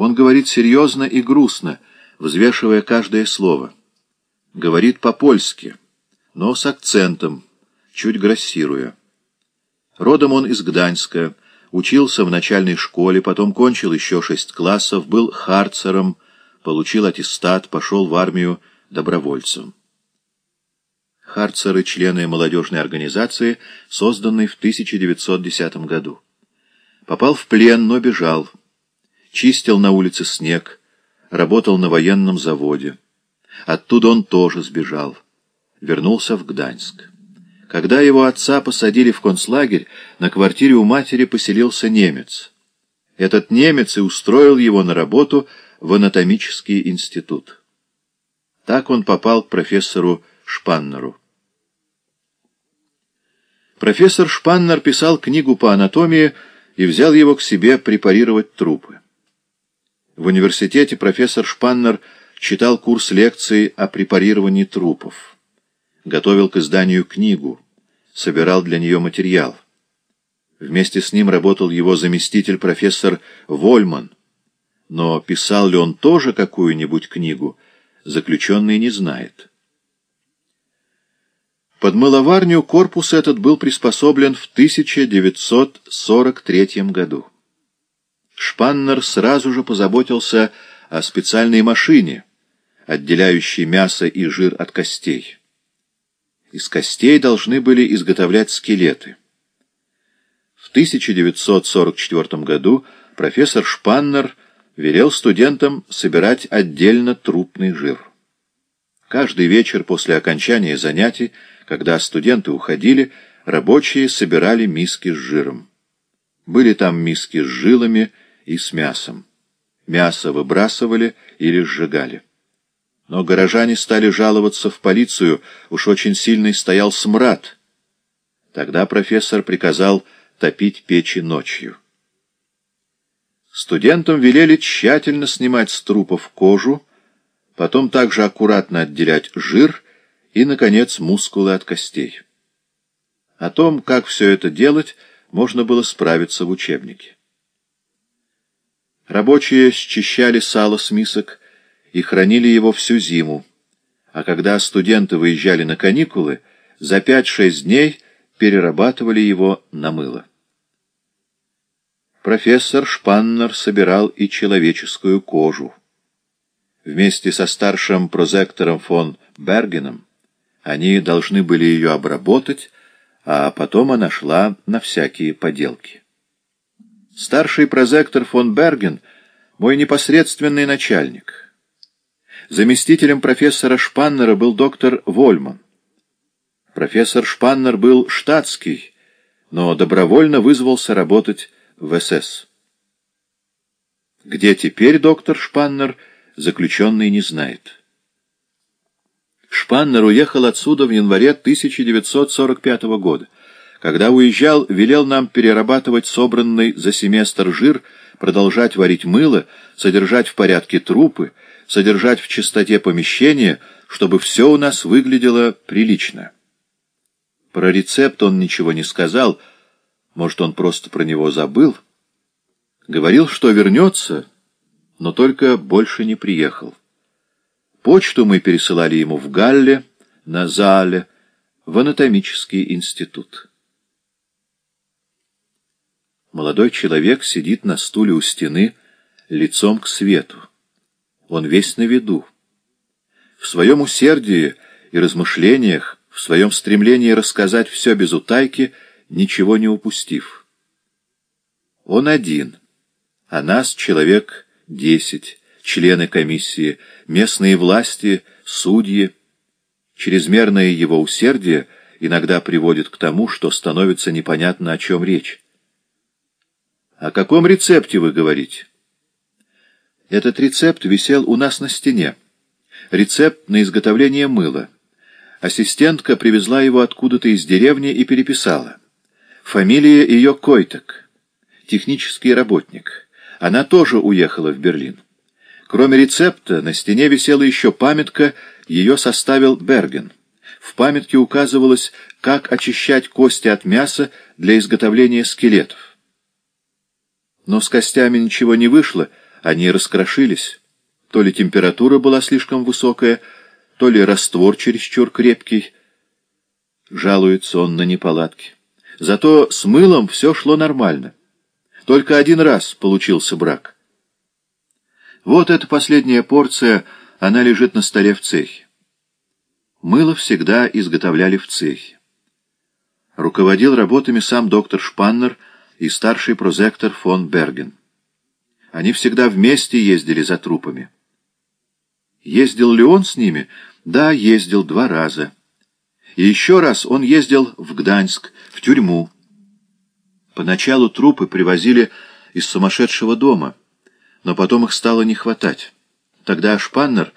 Он говорит серьезно и грустно, взвешивая каждое слово. Говорит по-польски, но с акцентом, чуть грассируя. Родом он из Гданьска, учился в начальной школе, потом кончил еще шесть классов, был харцером, получил аттестат, пошел в армию добровольцем. Харцеры — члены молодежной организации, созданной в 1910 году. Попал в плен, но бежал. Чистил на улице снег, работал на военном заводе. Оттуда он тоже сбежал. Вернулся в Гданьск. Когда его отца посадили в концлагерь, на квартире у матери поселился немец. Этот немец и устроил его на работу в анатомический институт. Так он попал к профессору Шпаннеру. Профессор Шпаннер писал книгу по анатомии и взял его к себе препарировать трупы. В университете профессор Шпаннер читал курс лекций о препарировании трупов готовил к изданию книгу, собирал для нее материал. Вместе с ним работал его заместитель профессор Вольман. Но писал ли он тоже какую-нибудь книгу, заключенный не знает. Под мыловарню корпус этот был приспособлен в 1943 году. Шпаннер сразу же позаботился о специальной машине, отделяющей мясо и жир от костей. Из костей должны были изготовлять скелеты. В 1944 году профессор Шпаннер велел студентам собирать отдельно трупный жир. Каждый вечер после окончания занятий, когда студенты уходили, рабочие собирали миски с жиром. Были там миски с жилами и с мясом. Мясо выбрасывали или сжигали. Но горожане стали жаловаться в полицию, уж очень сильный стоял смрад. Тогда профессор приказал топить печи ночью. Студентам велели тщательно снимать с трупов кожу, потом также аккуратно отделять жир и, наконец, мускулы от костей. О том, как все это делать, можно было справиться в учебнике. Рабочие счищали сало с мисок, и хранили его всю зиму, а когда студенты выезжали на каникулы, за пять-шесть дней перерабатывали его на мыло. Профессор Шпаннер собирал и человеческую кожу. Вместе со старшим прозектором фон Бергеном они должны были ее обработать, а потом она шла на всякие поделки. Старший прозектор фон Берген — мой непосредственный начальник — Заместителем профессора Шпаннера был доктор Вольман. Профессор Шпаннер был штатский, но добровольно вызвался работать в СС. Где теперь доктор Шпаннер, заключенный не знает. Шпаннер уехал отсюда в январе 1945 года. Когда уезжал, велел нам перерабатывать собранный за семестр жир, продолжать варить мыло, содержать в порядке трупы, содержать в чистоте помещения, чтобы все у нас выглядело прилично. Про рецепт он ничего не сказал, может, он просто про него забыл. Говорил, что вернется, но только больше не приехал. Почту мы пересылали ему в Галле, на Зале, в анатомический институт. Молодой человек сидит на стуле у стены, лицом к свету он весь на виду. В своем усердии и размышлениях, в своем стремлении рассказать все без утайки, ничего не упустив. Он один, а нас человек десять, члены комиссии, местные власти, судьи. Чрезмерное его усердие иногда приводит к тому, что становится непонятно, о чем речь. «О каком рецепте вы говорите?» Этот рецепт висел у нас на стене. Рецепт на изготовление мыла. Ассистентка привезла его откуда-то из деревни и переписала. Фамилия ее Койтек. Технический работник. Она тоже уехала в Берлин. Кроме рецепта, на стене висела еще памятка, ее составил Берген. В памятке указывалось, как очищать кости от мяса для изготовления скелетов. Но с костями ничего не вышло, они раскрошились. То ли температура была слишком высокая, то ли раствор чересчур крепкий. Жалуется он на неполадки. Зато с мылом все шло нормально. Только один раз получился брак. Вот эта последняя порция, она лежит на столе в цехе. Мыло всегда изготовляли в цехе. Руководил работами сам доктор Шпаннер и старший прозектор фон Берген. Они всегда вместе ездили за трупами. Ездил ли он с ними? Да, ездил два раза. И еще раз он ездил в Гданьск, в тюрьму. Поначалу трупы привозили из сумасшедшего дома, но потом их стало не хватать. Тогда Шпаннер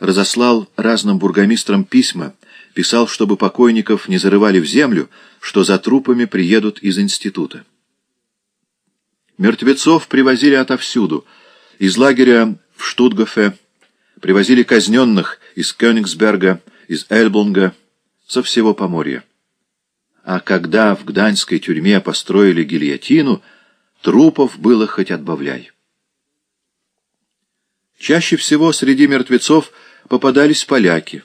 разослал разным бургомистрам письма, писал, чтобы покойников не зарывали в землю, что за трупами приедут из института. Мертвецов привозили отовсюду, из лагеря в Штутгофе, привозили казненных из Кёнигсберга, из Эльблунга, со всего Поморья. А когда в гданьской тюрьме построили гильотину, трупов было хоть отбавляй. Чаще всего среди мертвецов попадались поляки,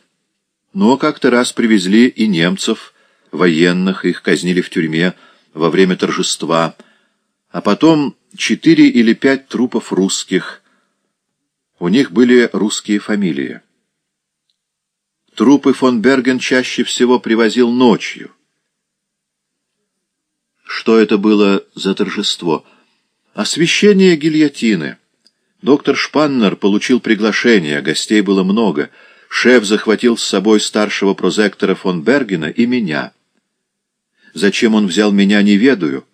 но как-то раз привезли и немцев, военных, их казнили в тюрьме во время торжества, а потом четыре или пять трупов русских. У них были русские фамилии. Трупы фон Берген чаще всего привозил ночью. Что это было за торжество? Освещение гильотины. Доктор Шпаннер получил приглашение, гостей было много. Шеф захватил с собой старшего прозектора фон Бергена и меня. Зачем он взял меня, не ведаю,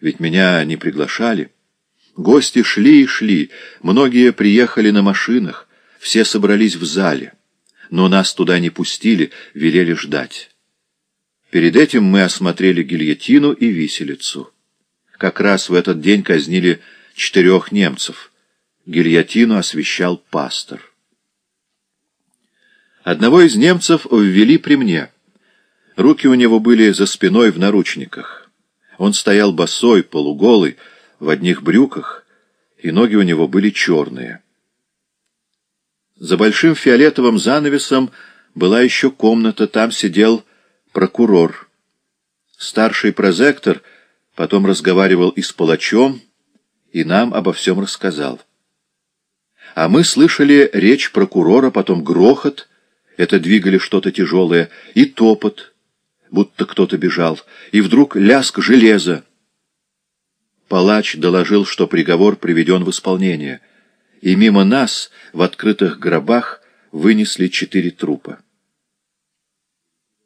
ведь меня не приглашали. Гости шли и шли, многие приехали на машинах, все собрались в зале но нас туда не пустили, велели ждать. Перед этим мы осмотрели гильотину и виселицу. Как раз в этот день казнили четырех немцев. Гильотину освещал пастор. Одного из немцев ввели при мне. Руки у него были за спиной в наручниках. Он стоял босой, полуголый, в одних брюках, и ноги у него были черные. За большим фиолетовым занавесом была еще комната, там сидел прокурор. Старший прозектор потом разговаривал и с палачом, и нам обо всем рассказал. А мы слышали речь прокурора, потом грохот, это двигали что-то тяжелое, и топот, будто кто-то бежал, и вдруг ляск железа. Палач доложил, что приговор приведен в исполнение — и мимо нас в открытых гробах вынесли четыре трупа.